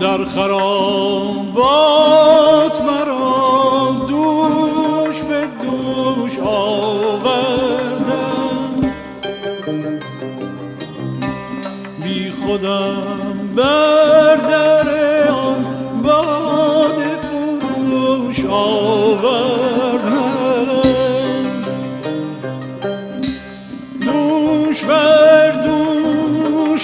در خرابات مرا دوش به دوش آوردم بی خودم بر در آن باد فروش آوردم دوش بر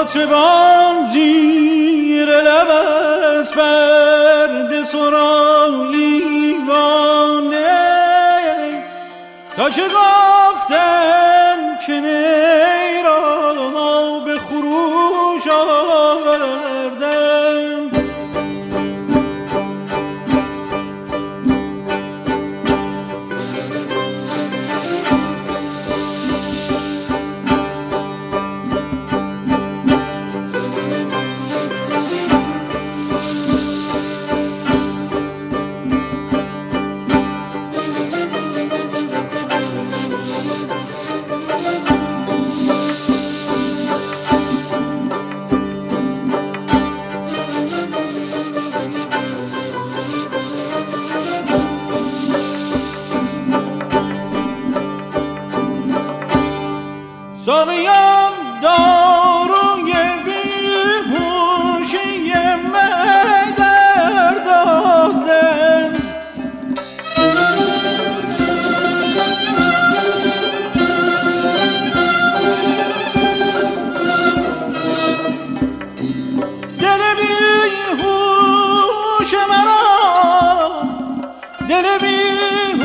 مطربان زیر لب از برد سرایی وانه تا چه گفتن که نیرا به خروش آوردن ساقیان داروی بیهوشی مدر دادن دل بیهوش مرا دل بیهوش